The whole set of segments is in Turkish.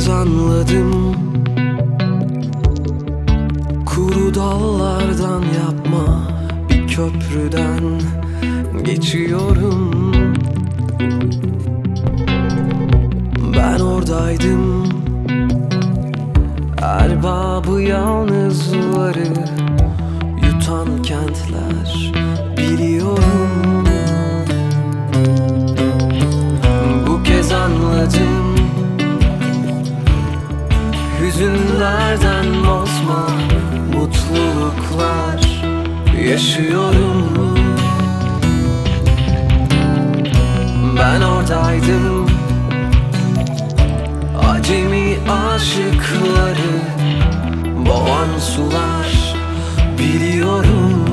kez anladım. Kuru dallardan yapma bir köprüden geçiyorum. Ben oradaydım. Erbabı yalnızları mutluluklar yaşıyorum. Ben oradaydım. Acemi aşıkları boğan sular biliyorum.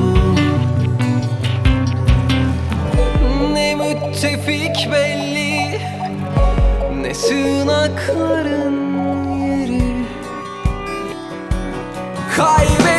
Ne müttefik belli ne sığınakların yeri. Kaybettim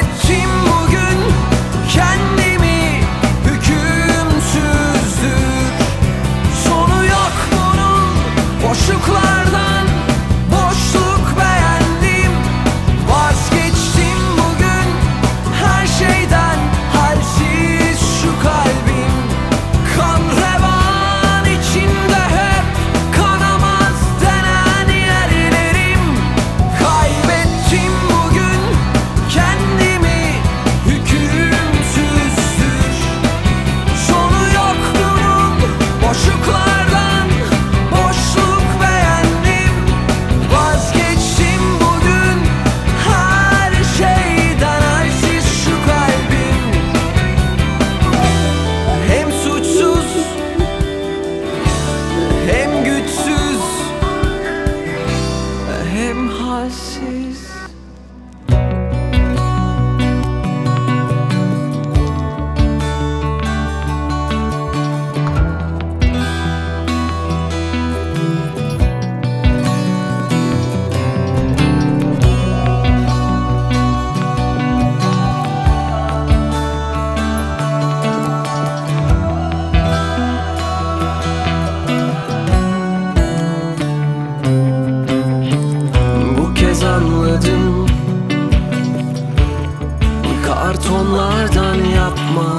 Kartonlardan yapma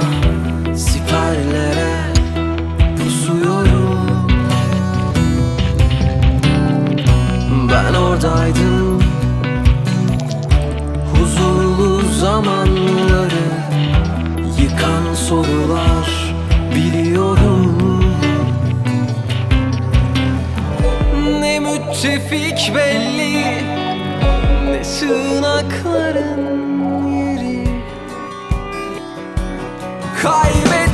Siperlere pusuyorum Ben oradaydım. Huzurlu zamanları Yıkan sorular biliyorum. Ne müttefik belli Ne sığınakların Kaybettim